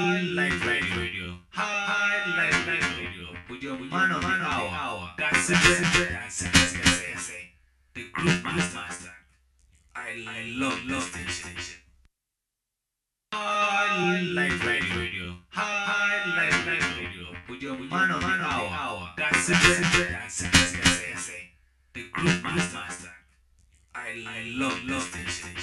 Highlight Radio. Highlight Radio. With your mano, mano, hour. That's it. That's it. That's it. That's it. The group master. I love, love this station. Highlight Radio. Highlight Radio. With your mano, mano, hour. That's it. That's it. That's it. That's it. The group master. I love, love this station.